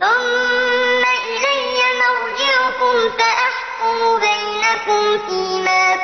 ثم إلي مرجعكم فأحكم بينكم فيما